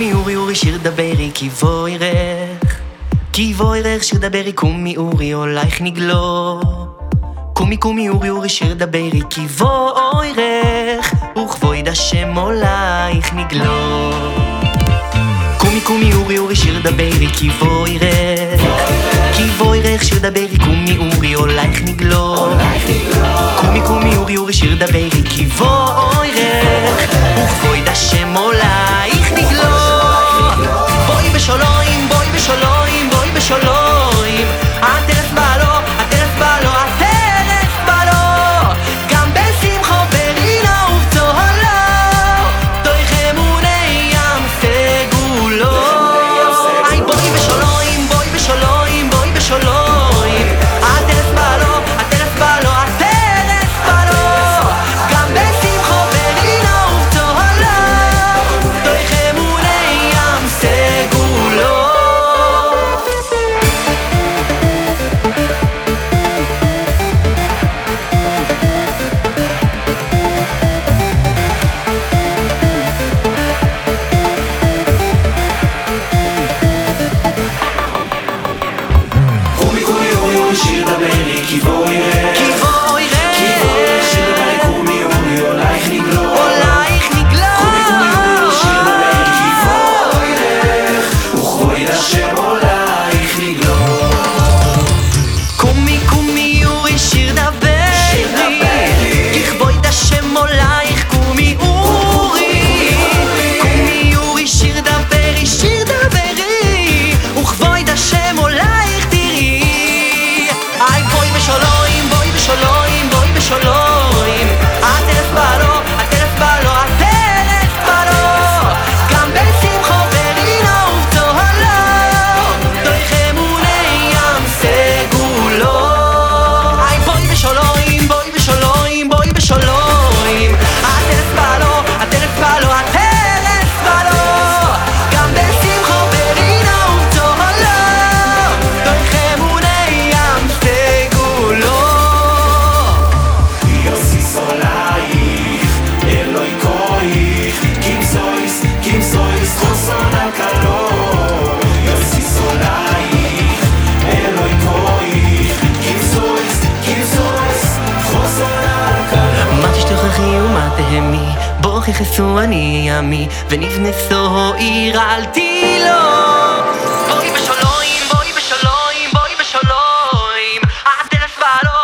קומי אורי אורי שיר דברי כי בואי רך. כי בואי רך שיר דברי קומי אורי אולייך נגלו קומי קומי אורי אורי שיר דברי כי בואי רך. וכבוד השם אולייך נגלו קומי קומי אורי אורי שיר דברי כי בואי רך. כי בואי רך שיר דברי קומי אורי אולייך נגלו קומי קומי אורי אורי שיר דברי כי בואי תכסו אני עמי, ונבנסו עיר על תילו. בואי בשלוים, בואי בשלוים, בואי בשלוים, עד אלף בעלו